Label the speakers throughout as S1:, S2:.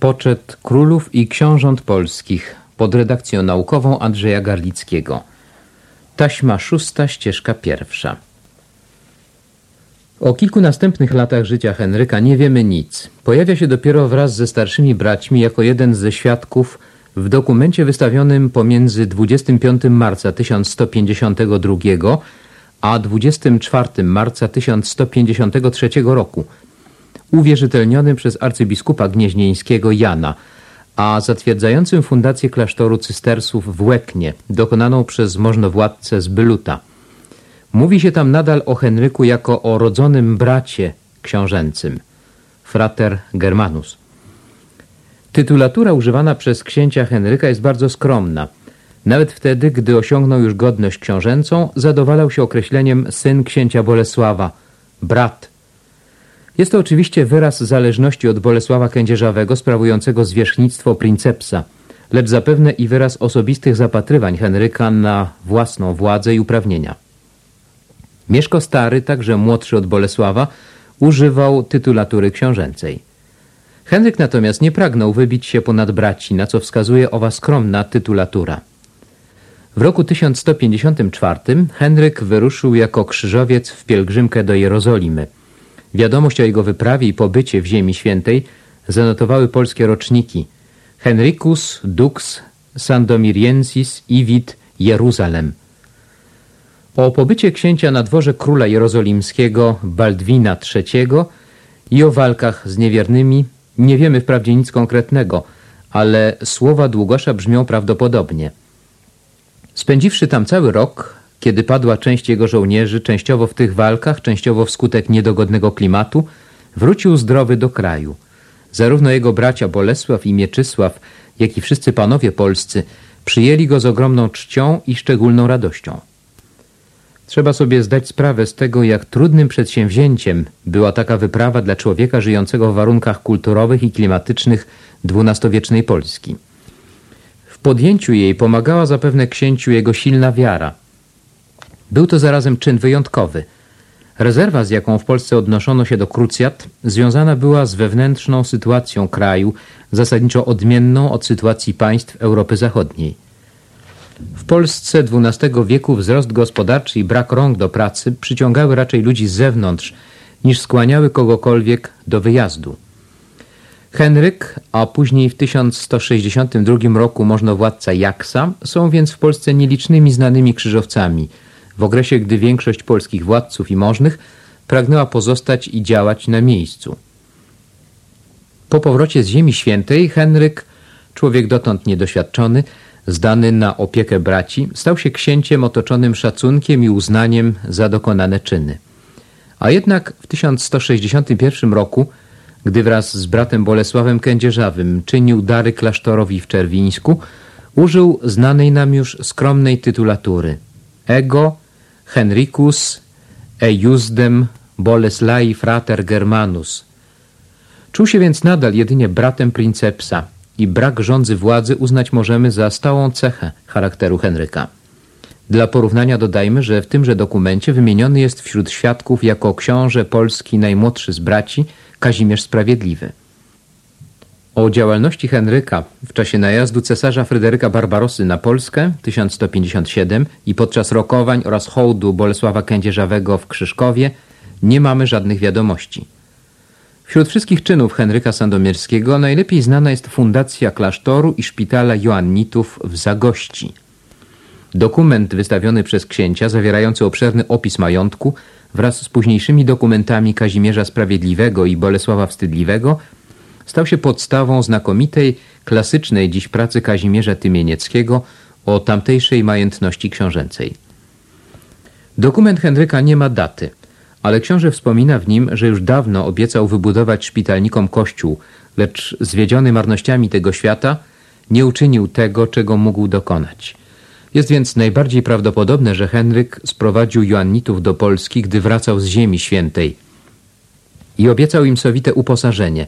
S1: Poczet królów i książąt polskich pod redakcją naukową Andrzeja Garlickiego. Taśma szósta, ścieżka pierwsza. O kilku następnych latach życia Henryka nie wiemy nic. Pojawia się dopiero wraz ze starszymi braćmi jako jeden ze świadków w dokumencie wystawionym pomiędzy 25 marca 1152 a 24 marca 1153 roku, uwierzytelnionym przez arcybiskupa gnieźnieńskiego Jana, a zatwierdzającym fundację klasztoru cystersów w Łeknie, dokonaną przez możnowładcę z Byluta. Mówi się tam nadal o Henryku jako o rodzonym bracie książęcym, frater Germanus. Tytulatura używana przez księcia Henryka jest bardzo skromna. Nawet wtedy, gdy osiągnął już godność książęcą, zadowalał się określeniem syn księcia Bolesława, brat. Jest to oczywiście wyraz zależności od Bolesława Kędzierzawego sprawującego zwierzchnictwo princepsa, lecz zapewne i wyraz osobistych zapatrywań Henryka na własną władzę i uprawnienia. Mieszko Stary, także młodszy od Bolesława, używał tytulatury książęcej. Henryk natomiast nie pragnął wybić się ponad braci, na co wskazuje owa skromna tytulatura. W roku 1154 Henryk wyruszył jako krzyżowiec w pielgrzymkę do Jerozolimy. Wiadomość o jego wyprawie i pobycie w Ziemi Świętej zanotowały polskie roczniki Henricus Dux Sandomiriensis Iwit Jeruzalem. O pobycie księcia na dworze króla jerozolimskiego Baldwina III i o walkach z niewiernymi nie wiemy wprawdzie nic konkretnego, ale słowa Długosza brzmią prawdopodobnie. Spędziwszy tam cały rok, kiedy padła część jego żołnierzy, częściowo w tych walkach, częściowo wskutek niedogodnego klimatu, wrócił zdrowy do kraju. Zarówno jego bracia Bolesław i Mieczysław, jak i wszyscy panowie polscy przyjęli go z ogromną czcią i szczególną radością. Trzeba sobie zdać sprawę z tego, jak trudnym przedsięwzięciem była taka wyprawa dla człowieka żyjącego w warunkach kulturowych i klimatycznych dwunastowiecznej Polski. W podjęciu jej pomagała zapewne księciu jego silna wiara. Był to zarazem czyn wyjątkowy. Rezerwa, z jaką w Polsce odnoszono się do krucjat, związana była z wewnętrzną sytuacją kraju, zasadniczo odmienną od sytuacji państw Europy Zachodniej. W Polsce XII wieku wzrost gospodarczy i brak rąk do pracy przyciągały raczej ludzi z zewnątrz, niż skłaniały kogokolwiek do wyjazdu. Henryk, a później w 1162 roku możnowładca Jaksa są więc w Polsce nielicznymi znanymi krzyżowcami, w okresie gdy większość polskich władców i możnych pragnęła pozostać i działać na miejscu. Po powrocie z Ziemi Świętej Henryk, człowiek dotąd niedoświadczony, zdany na opiekę braci, stał się księciem otoczonym szacunkiem i uznaniem za dokonane czyny. A jednak w 1161 roku, gdy wraz z bratem Bolesławem Kędzierzawym czynił dary klasztorowi w Czerwińsku, użył znanej nam już skromnej tytulatury Ego Henricus eiusdem Boleslai frater Germanus. Czuł się więc nadal jedynie bratem princepsa – i brak rządzy władzy uznać możemy za stałą cechę charakteru Henryka. Dla porównania dodajmy, że w tymże dokumencie wymieniony jest wśród świadków jako książę polski najmłodszy z braci Kazimierz Sprawiedliwy. O działalności Henryka w czasie najazdu cesarza Fryderyka Barbarosy na Polskę 1157 i podczas rokowań oraz hołdu Bolesława Kędzierzawego w Krzyżkowie nie mamy żadnych wiadomości. Wśród wszystkich czynów Henryka Sandomierskiego najlepiej znana jest fundacja klasztoru i szpitala Joannitów w Zagości. Dokument wystawiony przez księcia, zawierający obszerny opis majątku, wraz z późniejszymi dokumentami Kazimierza Sprawiedliwego i Bolesława Wstydliwego, stał się podstawą znakomitej, klasycznej dziś pracy Kazimierza Tymienieckiego o tamtejszej majętności książęcej. Dokument Henryka nie ma daty – ale książę wspomina w nim, że już dawno obiecał wybudować szpitalnikom kościół, lecz zwiedziony marnościami tego świata nie uczynił tego, czego mógł dokonać. Jest więc najbardziej prawdopodobne, że Henryk sprowadził Joannitów do Polski, gdy wracał z Ziemi Świętej i obiecał im sowite uposażenie,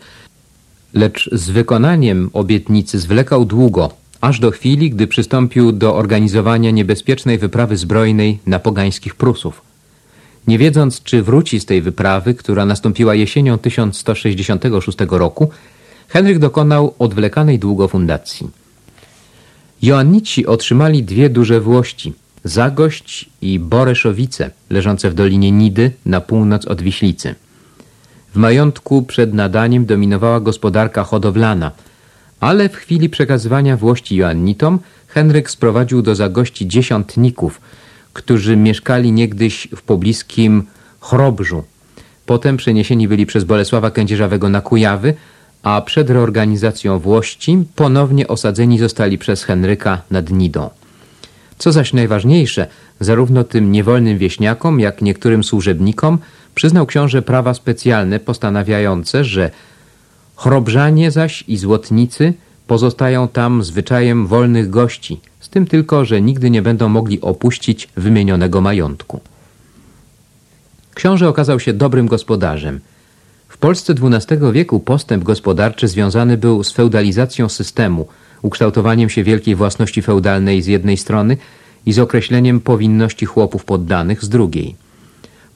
S1: lecz z wykonaniem obietnicy zwlekał długo, aż do chwili, gdy przystąpił do organizowania niebezpiecznej wyprawy zbrojnej na pogańskich Prusów. Nie wiedząc, czy wróci z tej wyprawy, która nastąpiła jesienią 1166 roku, Henryk dokonał odwlekanej długo fundacji. Joannici otrzymali dwie duże włości, Zagość i Boreszowice, leżące w dolinie Nidy na północ od Wiślicy. W majątku przed nadaniem dominowała gospodarka hodowlana, ale w chwili przekazywania włości Joannitom Henryk sprowadził do Zagości dziesiątników, którzy mieszkali niegdyś w pobliskim Chrobrzu. Potem przeniesieni byli przez Bolesława Kędzierzawego na Kujawy, a przed reorganizacją Włości ponownie osadzeni zostali przez Henryka nad Nidą. Co zaś najważniejsze, zarówno tym niewolnym wieśniakom, jak niektórym służebnikom przyznał książę prawa specjalne postanawiające, że chrobrzanie zaś i złotnicy pozostają tam zwyczajem wolnych gości, z tym tylko, że nigdy nie będą mogli opuścić wymienionego majątku. Książę okazał się dobrym gospodarzem. W Polsce XII wieku postęp gospodarczy związany był z feudalizacją systemu, ukształtowaniem się wielkiej własności feudalnej z jednej strony i z określeniem powinności chłopów poddanych z drugiej.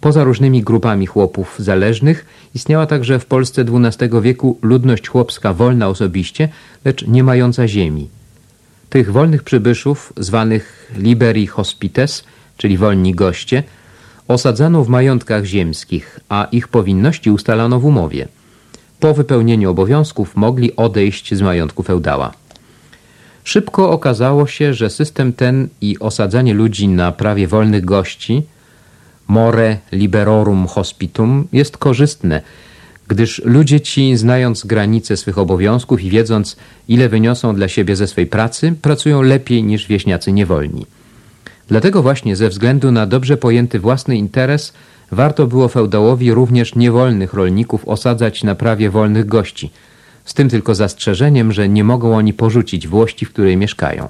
S1: Poza różnymi grupami chłopów zależnych istniała także w Polsce XII wieku ludność chłopska wolna osobiście, lecz nie mająca ziemi. Tych wolnych przybyszów, zwanych liberi hospites, czyli wolni goście, osadzano w majątkach ziemskich, a ich powinności ustalano w umowie. Po wypełnieniu obowiązków mogli odejść z majątku feudała. Szybko okazało się, że system ten i osadzanie ludzi na prawie wolnych gości, more liberorum hospitum, jest korzystne, gdyż ludzie ci, znając granice swych obowiązków i wiedząc, ile wyniosą dla siebie ze swej pracy, pracują lepiej niż wieśniacy niewolni. Dlatego właśnie ze względu na dobrze pojęty własny interes warto było feudałowi również niewolnych rolników osadzać na prawie wolnych gości – z tym tylko zastrzeżeniem, że nie mogą oni porzucić włości, w której mieszkają.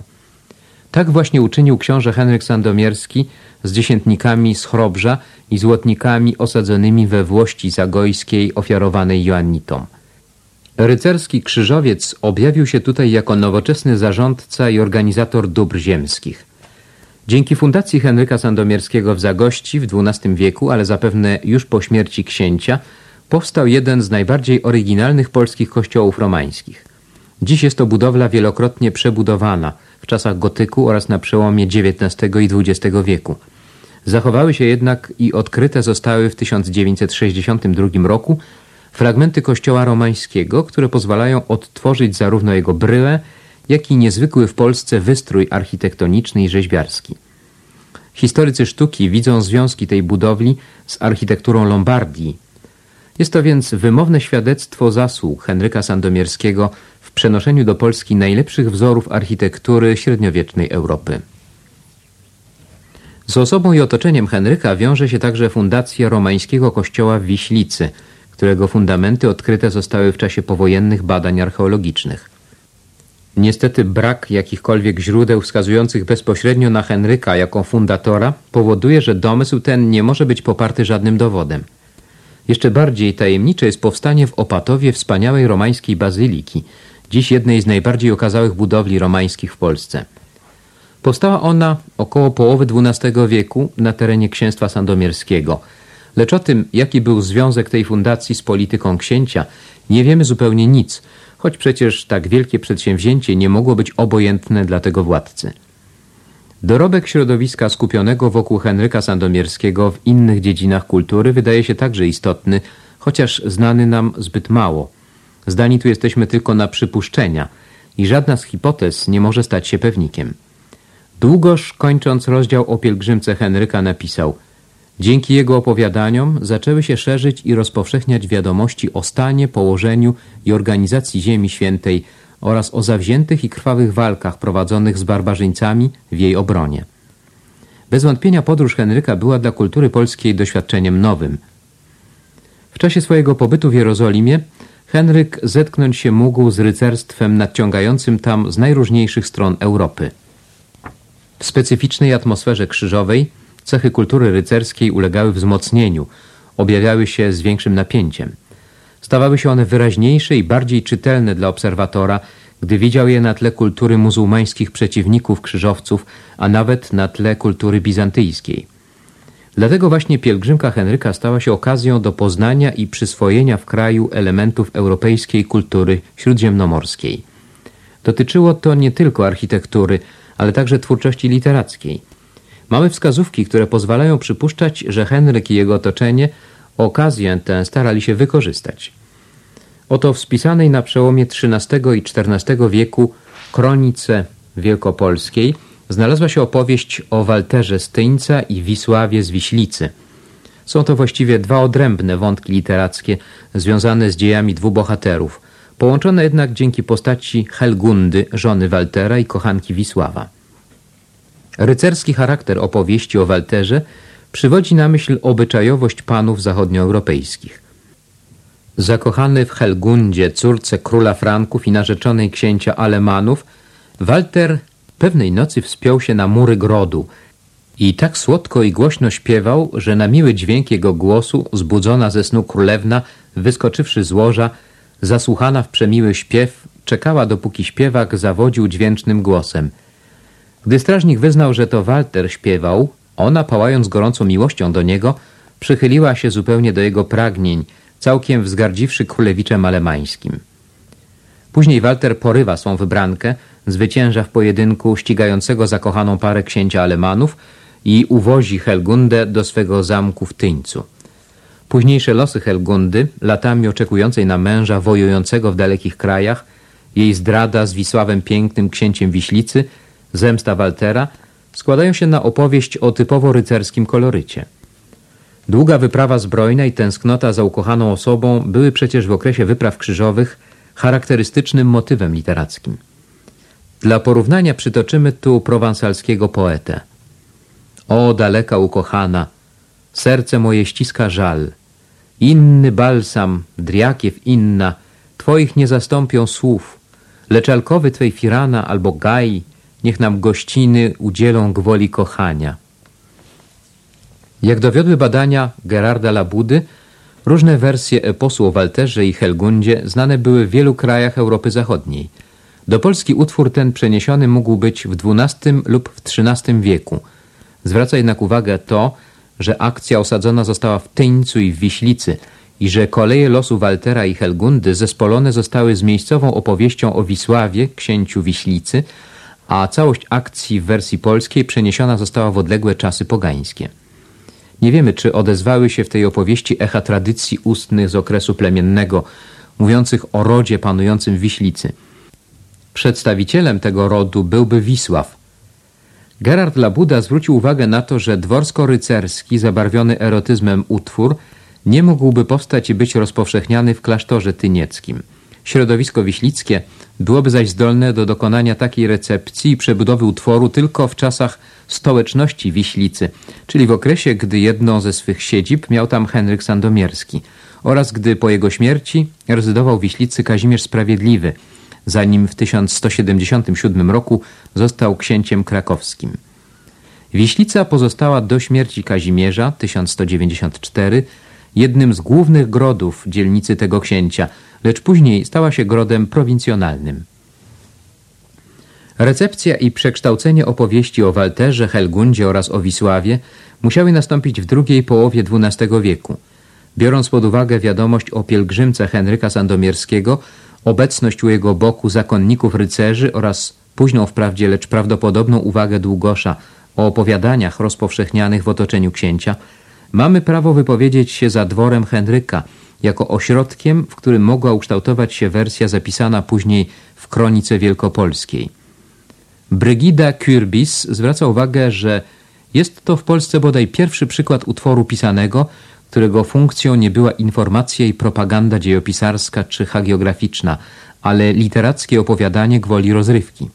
S1: Tak właśnie uczynił książę Henryk Sandomierski z dziesiętnikami z Chrobrza i złotnikami osadzonymi we Włości Zagojskiej ofiarowanej Joannitom. Rycerski krzyżowiec objawił się tutaj jako nowoczesny zarządca i organizator dóbr ziemskich. Dzięki fundacji Henryka Sandomierskiego w Zagości w XII wieku, ale zapewne już po śmierci księcia, powstał jeden z najbardziej oryginalnych polskich kościołów romańskich. Dziś jest to budowla wielokrotnie przebudowana w czasach gotyku oraz na przełomie XIX i XX wieku. Zachowały się jednak i odkryte zostały w 1962 roku fragmenty kościoła romańskiego, które pozwalają odtworzyć zarówno jego bryłę, jak i niezwykły w Polsce wystrój architektoniczny i rzeźbiarski. Historycy sztuki widzą związki tej budowli z architekturą Lombardii, jest to więc wymowne świadectwo zasług Henryka Sandomierskiego w przenoszeniu do Polski najlepszych wzorów architektury średniowiecznej Europy. Z osobą i otoczeniem Henryka wiąże się także fundacja romańskiego kościoła w Wiślicy, którego fundamenty odkryte zostały w czasie powojennych badań archeologicznych. Niestety brak jakichkolwiek źródeł wskazujących bezpośrednio na Henryka jako fundatora powoduje, że domysł ten nie może być poparty żadnym dowodem. Jeszcze bardziej tajemnicze jest powstanie w Opatowie wspaniałej romańskiej bazyliki, dziś jednej z najbardziej okazałych budowli romańskich w Polsce. Powstała ona około połowy XII wieku na terenie księstwa sandomierskiego, lecz o tym, jaki był związek tej fundacji z polityką księcia, nie wiemy zupełnie nic, choć przecież tak wielkie przedsięwzięcie nie mogło być obojętne dla tego władcy. Dorobek środowiska skupionego wokół Henryka Sandomierskiego w innych dziedzinach kultury wydaje się także istotny, chociaż znany nam zbyt mało. Zdani tu jesteśmy tylko na przypuszczenia i żadna z hipotez nie może stać się pewnikiem. Długoż, kończąc rozdział o pielgrzymce Henryka, napisał Dzięki jego opowiadaniom zaczęły się szerzyć i rozpowszechniać wiadomości o stanie, położeniu i organizacji Ziemi Świętej oraz o zawziętych i krwawych walkach prowadzonych z barbarzyńcami w jej obronie. Bez wątpienia podróż Henryka była dla kultury polskiej doświadczeniem nowym. W czasie swojego pobytu w Jerozolimie Henryk zetknąć się mógł z rycerstwem nadciągającym tam z najróżniejszych stron Europy. W specyficznej atmosferze krzyżowej cechy kultury rycerskiej ulegały wzmocnieniu, objawiały się z większym napięciem. Stawały się one wyraźniejsze i bardziej czytelne dla obserwatora, gdy widział je na tle kultury muzułmańskich przeciwników krzyżowców, a nawet na tle kultury bizantyjskiej. Dlatego właśnie pielgrzymka Henryka stała się okazją do poznania i przyswojenia w kraju elementów europejskiej kultury śródziemnomorskiej. Dotyczyło to nie tylko architektury, ale także twórczości literackiej. Mamy wskazówki, które pozwalają przypuszczać, że Henryk i jego otoczenie okazję tę starali się wykorzystać. Oto w spisanej na przełomie XIII i XIV wieku kronice wielkopolskiej znalazła się opowieść o Walterze Styńca i Wisławie z Wiślicy. Są to właściwie dwa odrębne wątki literackie związane z dziejami dwóch bohaterów, połączone jednak dzięki postaci Helgundy, żony Waltera i kochanki Wisława. Rycerski charakter opowieści o Walterze przywodzi na myśl obyczajowość panów zachodnioeuropejskich. Zakochany w Helgundzie, córce króla Franków i narzeczonej księcia Alemanów, Walter pewnej nocy wspiął się na mury grodu i tak słodko i głośno śpiewał, że na miły dźwięk jego głosu zbudzona ze snu królewna, wyskoczywszy z łoża, zasłuchana w przemiły śpiew, czekała dopóki śpiewak zawodził dźwięcznym głosem. Gdy strażnik wyznał, że to Walter śpiewał, ona, pałając gorącą miłością do niego, przychyliła się zupełnie do jego pragnień, całkiem wzgardziwszy królewiczem alemańskim. Później Walter porywa swą wybrankę, zwycięża w pojedynku ścigającego zakochaną parę księcia Alemanów i uwozi Helgundę do swego zamku w Tyńcu. Późniejsze losy Helgundy, latami oczekującej na męża wojującego w dalekich krajach, jej zdrada z Wisławem Pięknym, księciem Wiślicy, zemsta Waltera, składają się na opowieść o typowo rycerskim kolorycie. Długa wyprawa zbrojna i tęsknota za ukochaną osobą były przecież w okresie wypraw krzyżowych charakterystycznym motywem literackim. Dla porównania przytoczymy tu prowansalskiego poetę. O daleka ukochana, serce moje ściska żal. Inny balsam, driakiew inna, twoich nie zastąpią słów, lecz alkowy twej firana albo gaj, niech nam gościny udzielą gwoli kochania. Jak dowiodły badania Gerarda Labudy, różne wersje eposu o Walterze i Helgundzie znane były w wielu krajach Europy Zachodniej – do Polski utwór ten przeniesiony mógł być w XII lub w XIII wieku. Zwraca jednak uwagę to, że akcja osadzona została w Tyńcu i w Wiślicy i że koleje losu Waltera i Helgundy zespolone zostały z miejscową opowieścią o Wisławie, księciu Wiślicy, a całość akcji w wersji polskiej przeniesiona została w odległe czasy pogańskie. Nie wiemy, czy odezwały się w tej opowieści echa tradycji ustnych z okresu plemiennego, mówiących o rodzie panującym w Wiślicy – Przedstawicielem tego rodu byłby Wisław. Gerard Labuda zwrócił uwagę na to, że dworsko-rycerski, zabarwiony erotyzmem utwór nie mógłby powstać i być rozpowszechniany w klasztorze tynieckim. Środowisko wiślickie byłoby zaś zdolne do dokonania takiej recepcji i przebudowy utworu tylko w czasach stołeczności Wiślicy, czyli w okresie, gdy jedną ze swych siedzib miał tam Henryk Sandomierski oraz gdy po jego śmierci rezydował w Wiślicy Kazimierz Sprawiedliwy – zanim w 1177 roku został księciem krakowskim. Wiślica pozostała do śmierci Kazimierza 1194 jednym z głównych grodów dzielnicy tego księcia, lecz później stała się grodem prowincjonalnym. Recepcja i przekształcenie opowieści o Walterze, Helgundzie oraz o Wisławie musiały nastąpić w drugiej połowie XII wieku. Biorąc pod uwagę wiadomość o pielgrzymce Henryka Sandomierskiego, obecność u jego boku zakonników rycerzy oraz późną wprawdzie, lecz prawdopodobną uwagę Długosza o opowiadaniach rozpowszechnianych w otoczeniu księcia, mamy prawo wypowiedzieć się za dworem Henryka jako ośrodkiem, w którym mogła ukształtować się wersja zapisana później w Kronice Wielkopolskiej. Brygida Kürbis zwraca uwagę, że jest to w Polsce bodaj pierwszy przykład utworu pisanego, którego funkcją nie była informacja i propaganda dziejopisarska czy hagiograficzna, ale literackie opowiadanie gwoli rozrywki.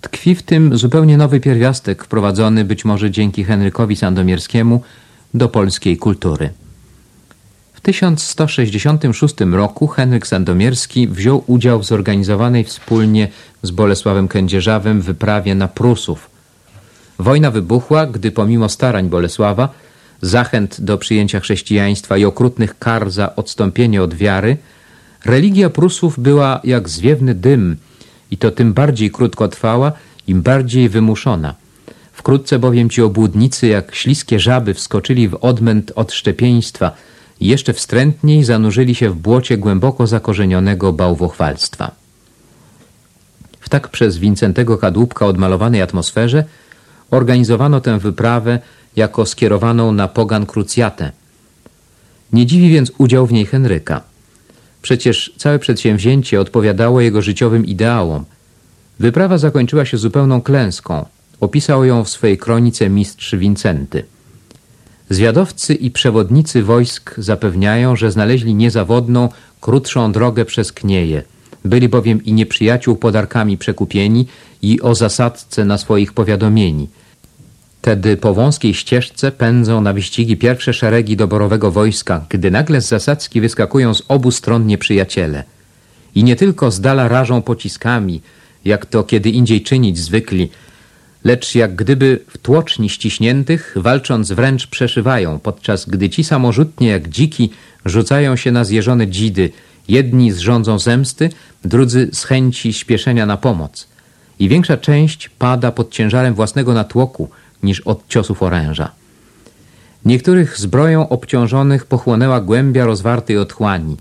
S1: Tkwi w tym zupełnie nowy pierwiastek wprowadzony być może dzięki Henrykowi Sandomierskiemu do polskiej kultury. W 1166 roku Henryk Sandomierski wziął udział w zorganizowanej wspólnie z Bolesławem Kędzierzawem wyprawie na Prusów. Wojna wybuchła, gdy pomimo starań Bolesława zachęt do przyjęcia chrześcijaństwa i okrutnych kar za odstąpienie od wiary, religia Prusów była jak zwiewny dym i to tym bardziej krótko trwała, im bardziej wymuszona. Wkrótce bowiem ci obłudnicy, jak śliskie żaby, wskoczyli w odmęt odszczepieństwa jeszcze wstrętniej zanurzyli się w błocie głęboko zakorzenionego bałwochwalstwa. W tak przez Wincentego Kadłubka odmalowanej atmosferze organizowano tę wyprawę jako skierowaną na pogan krucjatę. Nie dziwi więc udział w niej Henryka. Przecież całe przedsięwzięcie odpowiadało jego życiowym ideałom. Wyprawa zakończyła się zupełną klęską. Opisał ją w swej kronice mistrz Wincenty. Zwiadowcy i przewodnicy wojsk zapewniają, że znaleźli niezawodną, krótszą drogę przez Knieje. Byli bowiem i nieprzyjaciół podarkami przekupieni i o zasadzce na swoich powiadomieni – Tedy po wąskiej ścieżce pędzą na wyścigi pierwsze szeregi doborowego wojska, gdy nagle z zasadzki wyskakują z obu stron nieprzyjaciele. I nie tylko z dala rażą pociskami, jak to kiedy indziej czynić zwykli, lecz jak gdyby w tłoczni ściśniętych, walcząc wręcz przeszywają, podczas gdy ci samorzutnie jak dziki rzucają się na zjeżone dzidy, jedni z rządzą zemsty, drudzy z chęci śpieszenia na pomoc. I większa część pada pod ciężarem własnego natłoku, niż od ciosów oręża. Niektórych zbroją obciążonych pochłonęła głębia rozwartej otchłani.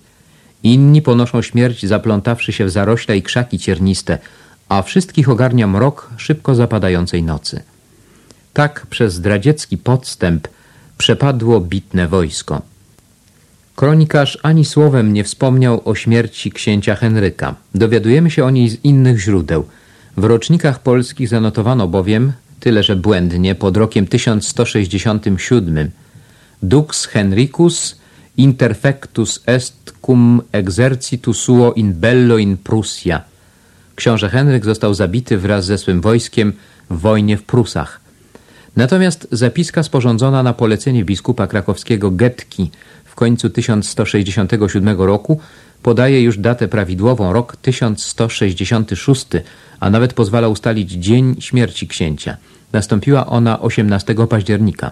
S1: Inni ponoszą śmierć zaplątawszy się w zarośla i krzaki cierniste, a wszystkich ogarnia mrok szybko zapadającej nocy. Tak przez zdradziecki podstęp przepadło bitne wojsko. Kronikarz ani słowem nie wspomniał o śmierci księcia Henryka. Dowiadujemy się o niej z innych źródeł. W rocznikach polskich zanotowano bowiem, tyle że błędnie, pod rokiem 1167 Dux Henricus interfectus est cum exercitu suo in bello in Prussia. Książę Henryk został zabity wraz ze swym wojskiem w wojnie w Prusach. Natomiast zapiska sporządzona na polecenie biskupa krakowskiego Getki w końcu 1167 roku podaje już datę prawidłową, rok 1166, a nawet pozwala ustalić dzień śmierci księcia. Nastąpiła ona 18 października.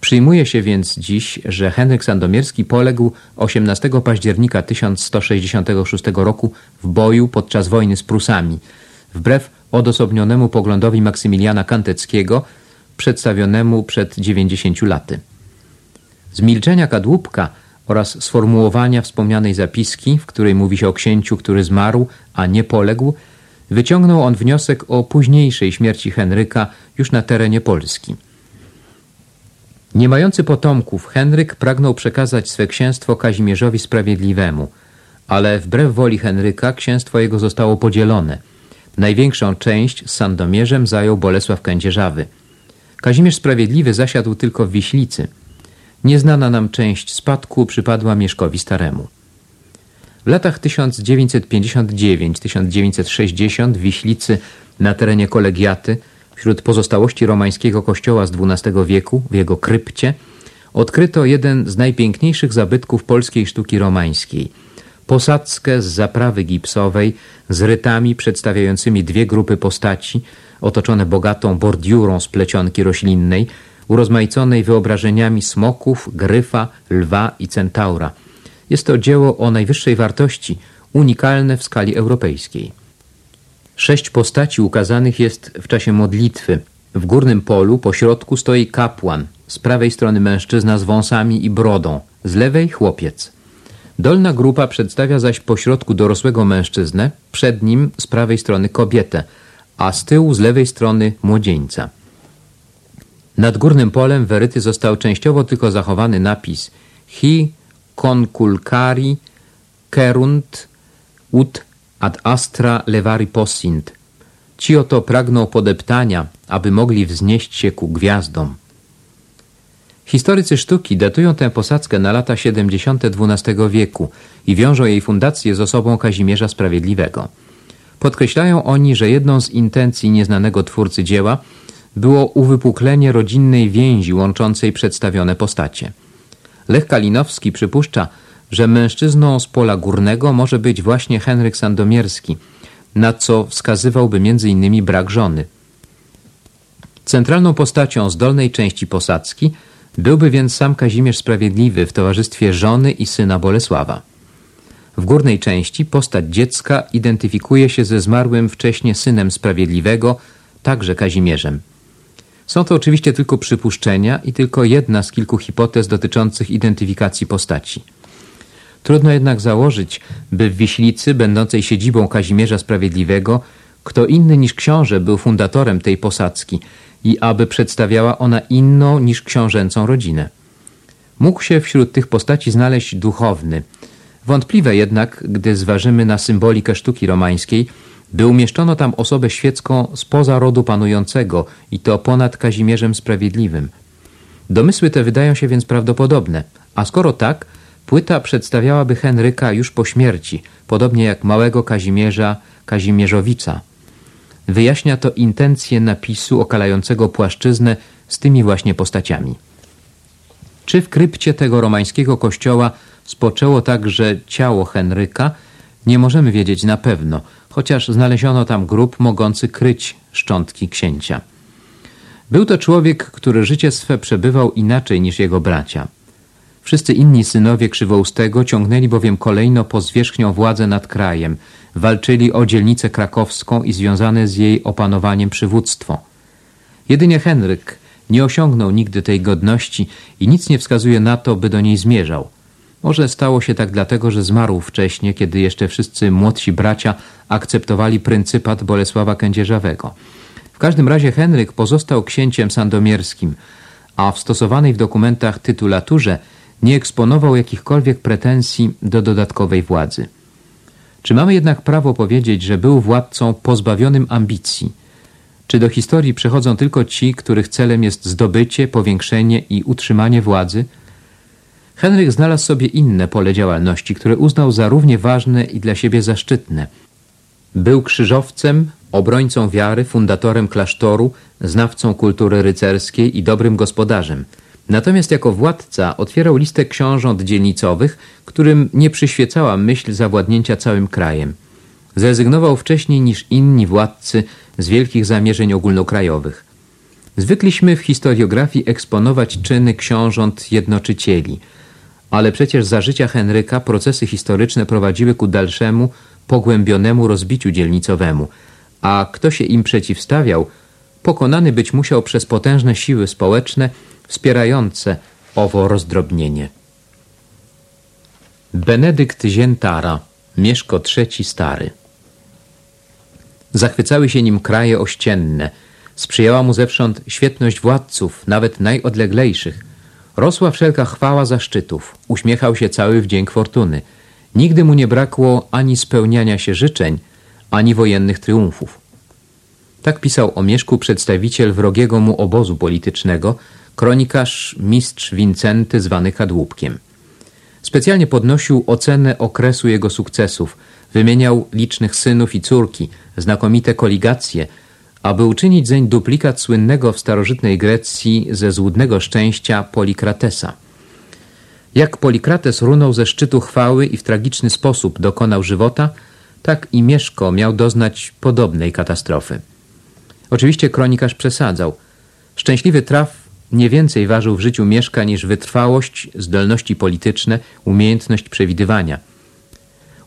S1: Przyjmuje się więc dziś, że Henryk Sandomierski poległ 18 października 1166 roku w boju podczas wojny z Prusami, wbrew odosobnionemu poglądowi Maksymiliana Kanteckiego, przedstawionemu przed 90 laty. Z milczenia kadłubka oraz sformułowania wspomnianej zapiski, w której mówi się o księciu, który zmarł, a nie poległ, wyciągnął on wniosek o późniejszej śmierci Henryka już na terenie Polski. Nie mający potomków, Henryk pragnął przekazać swe księstwo Kazimierzowi Sprawiedliwemu, ale wbrew woli Henryka księstwo jego zostało podzielone. Największą część z Sandomierzem zajął Bolesław Kędzierzawy. Kazimierz Sprawiedliwy zasiadł tylko w Wiślicy. Nieznana nam część spadku przypadła Mieszkowi Staremu. W latach 1959-1960 w Wiślicy na terenie kolegiaty wśród pozostałości romańskiego kościoła z XII wieku w jego krypcie odkryto jeden z najpiękniejszych zabytków polskiej sztuki romańskiej. Posadzkę z zaprawy gipsowej z rytami przedstawiającymi dwie grupy postaci otoczone bogatą bordiurą z plecionki roślinnej urozmaiconej wyobrażeniami smoków, gryfa, lwa i centaura – jest to dzieło o najwyższej wartości, unikalne w skali europejskiej. Sześć postaci ukazanych jest w czasie modlitwy. W górnym polu po środku stoi kapłan, z prawej strony mężczyzna z wąsami i brodą, z lewej chłopiec. Dolna grupa przedstawia zaś po środku dorosłego mężczyznę, przed nim z prawej strony kobietę, a z tyłu z lewej strony młodzieńca. Nad górnym polem weryty został częściowo tylko zachowany napis Hi conculcari cerunt ut ad astra levari possint. Ci oto pragną podeptania, aby mogli wznieść się ku gwiazdom. Historycy sztuki datują tę posadzkę na lata 70. XII wieku i wiążą jej fundację z osobą Kazimierza Sprawiedliwego. Podkreślają oni, że jedną z intencji nieznanego twórcy dzieła było uwypuklenie rodzinnej więzi łączącej przedstawione postacie. Lech Kalinowski przypuszcza, że mężczyzną z pola górnego może być właśnie Henryk Sandomierski, na co wskazywałby m.in. brak żony. Centralną postacią z dolnej części posadzki byłby więc sam Kazimierz Sprawiedliwy w towarzystwie żony i syna Bolesława. W górnej części postać dziecka identyfikuje się ze zmarłym wcześniej synem Sprawiedliwego, także Kazimierzem. Są to oczywiście tylko przypuszczenia i tylko jedna z kilku hipotez dotyczących identyfikacji postaci. Trudno jednak założyć, by w Wiślicy, będącej siedzibą Kazimierza Sprawiedliwego, kto inny niż książę był fundatorem tej posadzki i aby przedstawiała ona inną niż książęcą rodzinę. Mógł się wśród tych postaci znaleźć duchowny. Wątpliwe jednak, gdy zważymy na symbolikę sztuki romańskiej, by umieszczono tam osobę świecką spoza rodu panującego i to ponad Kazimierzem Sprawiedliwym. Domysły te wydają się więc prawdopodobne, a skoro tak, płyta przedstawiałaby Henryka już po śmierci, podobnie jak małego Kazimierza Kazimierzowica. Wyjaśnia to intencje napisu okalającego płaszczyznę z tymi właśnie postaciami. Czy w krypcie tego romańskiego kościoła spoczęło także ciało Henryka, nie możemy wiedzieć na pewno, chociaż znaleziono tam grób mogący kryć szczątki księcia. Był to człowiek, który życie swe przebywał inaczej niż jego bracia. Wszyscy inni synowie Krzywoustego ciągnęli bowiem kolejno po zwierzchnią władzę nad krajem, walczyli o dzielnicę krakowską i związane z jej opanowaniem przywództwo. Jedynie Henryk nie osiągnął nigdy tej godności i nic nie wskazuje na to, by do niej zmierzał. Może stało się tak dlatego, że zmarł wcześnie, kiedy jeszcze wszyscy młodsi bracia akceptowali pryncypat Bolesława Kędzierzawego. W każdym razie Henryk pozostał księciem sandomierskim, a w stosowanej w dokumentach tytulaturze nie eksponował jakichkolwiek pretensji do dodatkowej władzy. Czy mamy jednak prawo powiedzieć, że był władcą pozbawionym ambicji? Czy do historii przechodzą tylko ci, których celem jest zdobycie, powiększenie i utrzymanie władzy? Henryk znalazł sobie inne pole działalności, które uznał za równie ważne i dla siebie zaszczytne. Był krzyżowcem, obrońcą wiary, fundatorem klasztoru, znawcą kultury rycerskiej i dobrym gospodarzem. Natomiast jako władca otwierał listę książąt dzielnicowych, którym nie przyświecała myśl zawładnięcia całym krajem. Zrezygnował wcześniej niż inni władcy z wielkich zamierzeń ogólnokrajowych. Zwykliśmy w historiografii eksponować czyny książąt jednoczycieli, ale przecież za życia Henryka procesy historyczne prowadziły ku dalszemu, pogłębionemu rozbiciu dzielnicowemu, a kto się im przeciwstawiał, pokonany być musiał przez potężne siły społeczne wspierające owo rozdrobnienie. Benedykt Ziętara, Mieszko III Stary Zachwycały się nim kraje ościenne, sprzyjała mu zewsząd świetność władców, nawet najodleglejszych. Rosła wszelka chwała zaszczytów, uśmiechał się cały wdzięk fortuny. Nigdy mu nie brakło ani spełniania się życzeń, ani wojennych triumfów. Tak pisał o Mieszku przedstawiciel wrogiego mu obozu politycznego, kronikarz mistrz Wincenty zwany Kadłubkiem. Specjalnie podnosił ocenę okresu jego sukcesów, wymieniał licznych synów i córki, znakomite koligacje, aby uczynić zeń duplikat słynnego w starożytnej Grecji ze złudnego szczęścia Polikratesa. Jak Polikrates runął ze szczytu chwały i w tragiczny sposób dokonał żywota, tak i Mieszko miał doznać podobnej katastrofy. Oczywiście kronikarz przesadzał. Szczęśliwy traf nie więcej ważył w życiu Mieszka niż wytrwałość, zdolności polityczne, umiejętność przewidywania.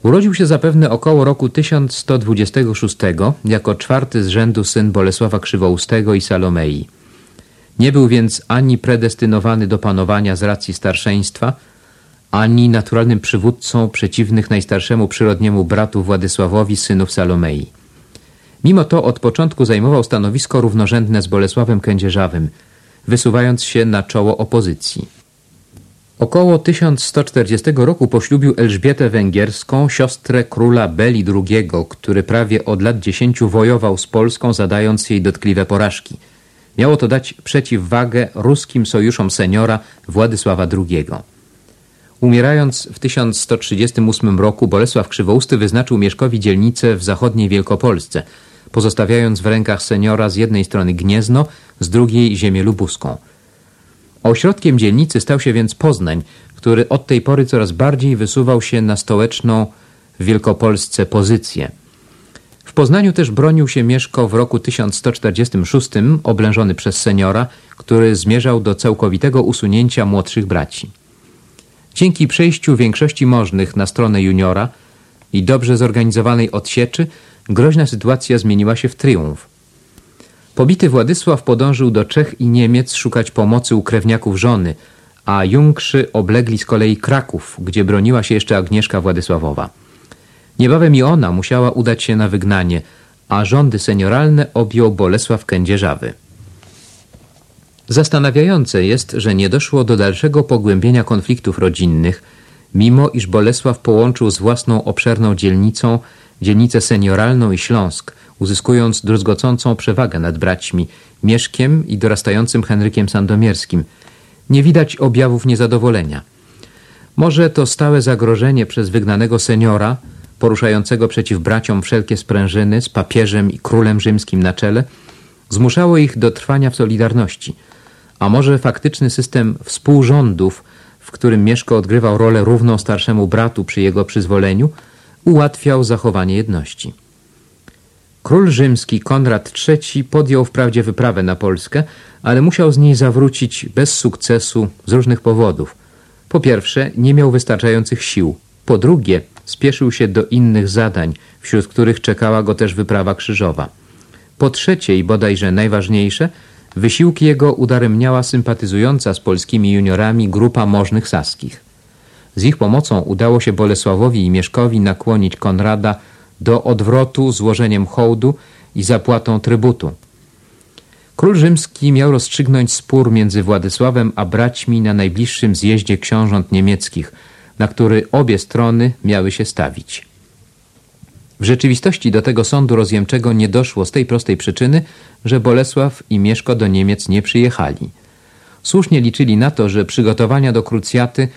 S1: Urodził się zapewne około roku 1126 jako czwarty z rzędu syn Bolesława Krzywoustego i Salomei. Nie był więc ani predestynowany do panowania z racji starszeństwa, ani naturalnym przywódcą przeciwnych najstarszemu przyrodniemu bratu Władysławowi synów Salomei. Mimo to od początku zajmował stanowisko równorzędne z Bolesławem Kędzierzawym – wysuwając się na czoło opozycji. Około 1140 roku poślubił Elżbietę Węgierską, siostrę króla Beli II, który prawie od lat dziesięciu wojował z Polską, zadając jej dotkliwe porażki. Miało to dać przeciwwagę ruskim sojuszom seniora Władysława II. Umierając w 1138 roku Bolesław Krzywousty wyznaczył Mieszkowi dzielnicę w zachodniej Wielkopolsce – pozostawiając w rękach seniora z jednej strony Gniezno, z drugiej ziemię lubuską. Ośrodkiem dzielnicy stał się więc Poznań, który od tej pory coraz bardziej wysuwał się na stołeczną w Wielkopolsce pozycję. W Poznaniu też bronił się Mieszko w roku 1146, oblężony przez seniora, który zmierzał do całkowitego usunięcia młodszych braci. Dzięki przejściu większości możnych na stronę juniora i dobrze zorganizowanej odsieczy groźna sytuacja zmieniła się w triumf. Pobity Władysław podążył do Czech i Niemiec szukać pomocy u krewniaków żony, a Junkrzy oblegli z kolei Kraków, gdzie broniła się jeszcze Agnieszka Władysławowa. Niebawem i ona musiała udać się na wygnanie, a rządy senioralne objął Bolesław Kędzierzawy. Zastanawiające jest, że nie doszło do dalszego pogłębienia konfliktów rodzinnych, mimo iż Bolesław połączył z własną obszerną dzielnicą dzielnicę senioralną i Śląsk, uzyskując druzgocącą przewagę nad braćmi Mieszkiem i dorastającym Henrykiem Sandomierskim. Nie widać objawów niezadowolenia. Może to stałe zagrożenie przez wygnanego seniora, poruszającego przeciw braciom wszelkie sprężyny z papieżem i królem rzymskim na czele, zmuszało ich do trwania w solidarności. A może faktyczny system współrządów, w którym Mieszko odgrywał rolę równą starszemu bratu przy jego przyzwoleniu, ułatwiał zachowanie jedności. Król rzymski Konrad III podjął wprawdzie wyprawę na Polskę, ale musiał z niej zawrócić bez sukcesu z różnych powodów. Po pierwsze, nie miał wystarczających sił. Po drugie, spieszył się do innych zadań, wśród których czekała go też wyprawa krzyżowa. Po trzecie i bodajże najważniejsze, wysiłki jego udaremniała sympatyzująca z polskimi juniorami grupa możnych saskich. Z ich pomocą udało się Bolesławowi i Mieszkowi nakłonić Konrada do odwrotu złożeniem hołdu i zapłatą trybutu. Król rzymski miał rozstrzygnąć spór między Władysławem a braćmi na najbliższym zjeździe książąt niemieckich, na który obie strony miały się stawić. W rzeczywistości do tego sądu rozjemczego nie doszło z tej prostej przyczyny, że Bolesław i Mieszko do Niemiec nie przyjechali. Słusznie liczyli na to, że przygotowania do krucjaty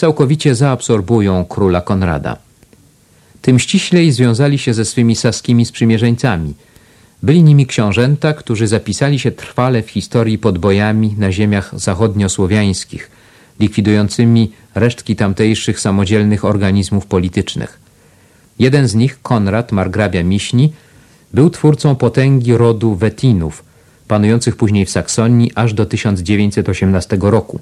S1: całkowicie zaabsorbują króla Konrada. Tym ściślej związali się ze swymi saskimi sprzymierzeńcami. Byli nimi książęta, którzy zapisali się trwale w historii podbojami na ziemiach zachodniosłowiańskich, likwidującymi resztki tamtejszych samodzielnych organizmów politycznych. Jeden z nich, Konrad, margrabia Miśni, był twórcą potęgi rodu Wetinów, panujących później w Saksonii aż do 1918 roku.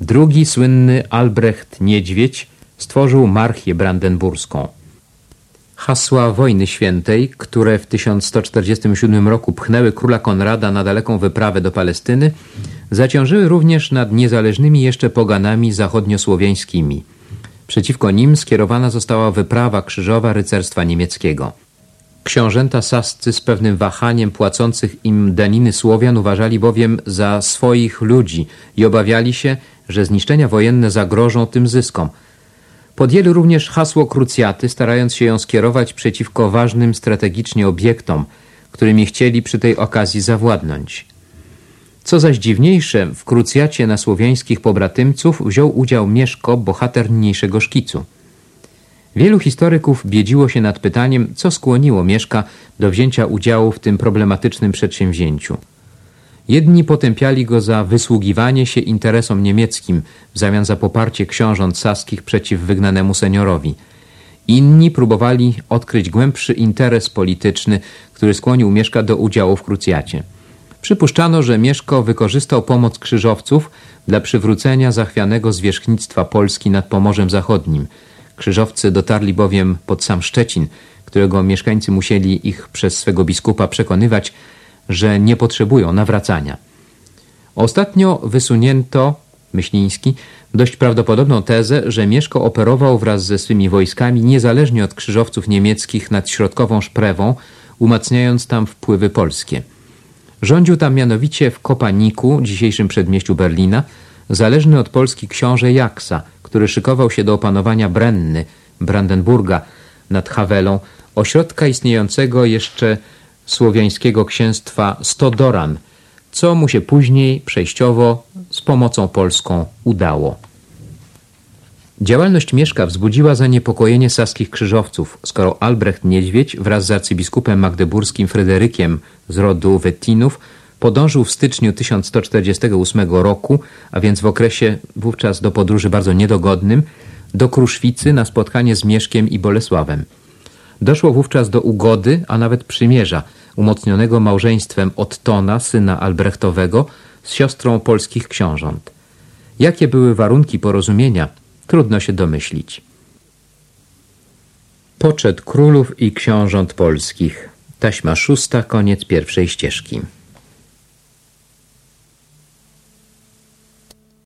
S1: Drugi, słynny Albrecht Niedźwiedź, stworzył marchię brandenburską. Hasła wojny świętej, które w 1147 roku pchnęły króla Konrada na daleką wyprawę do Palestyny, zaciążyły również nad niezależnymi jeszcze poganami zachodniosłowiańskimi. Przeciwko nim skierowana została wyprawa krzyżowa rycerstwa niemieckiego. Książęta sascy z pewnym wahaniem płacących im daniny Słowian uważali bowiem za swoich ludzi i obawiali się, że zniszczenia wojenne zagrożą tym zyskom. Podjęli również hasło krucjaty, starając się ją skierować przeciwko ważnym strategicznie obiektom, którymi chcieli przy tej okazji zawładnąć. Co zaś dziwniejsze, w krucjacie na słowiańskich pobratymców wziął udział Mieszko, bohater niniejszego szkicu. Wielu historyków biedziło się nad pytaniem, co skłoniło Mieszka do wzięcia udziału w tym problematycznym przedsięwzięciu. Jedni potępiali go za wysługiwanie się interesom niemieckim w zamian za poparcie książąt saskich przeciw wygnanemu seniorowi. Inni próbowali odkryć głębszy interes polityczny, który skłonił Mieszka do udziału w krucjacie. Przypuszczano, że Mieszko wykorzystał pomoc krzyżowców dla przywrócenia zachwianego zwierzchnictwa Polski nad Pomorzem Zachodnim. Krzyżowcy dotarli bowiem pod sam Szczecin, którego mieszkańcy musieli ich przez swego biskupa przekonywać, że nie potrzebują nawracania. Ostatnio wysunięto, Myśliński, dość prawdopodobną tezę, że Mieszko operował wraz ze swymi wojskami niezależnie od krzyżowców niemieckich nad środkową Szprewą, umacniając tam wpływy polskie. Rządził tam mianowicie w Kopaniku, dzisiejszym przedmieściu Berlina, zależny od Polski książę Jaksa, który szykował się do opanowania Brenny, Brandenburga nad Hawelą, ośrodka istniejącego jeszcze słowiańskiego księstwa Stodoran, co mu się później przejściowo z pomocą polską udało. Działalność Mieszka wzbudziła zaniepokojenie saskich krzyżowców, skoro Albrecht Niedźwiedź wraz z arcybiskupem magdeburskim Fryderykiem z rodu Wettinów podążył w styczniu 1148 roku, a więc w okresie wówczas do podróży bardzo niedogodnym, do Kruszwicy na spotkanie z Mieszkiem i Bolesławem. Doszło wówczas do ugody, a nawet przymierza, umocnionego małżeństwem Ottona, syna Albrechtowego, z siostrą polskich książąt. Jakie były warunki porozumienia, trudno się domyślić. Poczet królów i książąt polskich. Taśma szósta, koniec pierwszej ścieżki.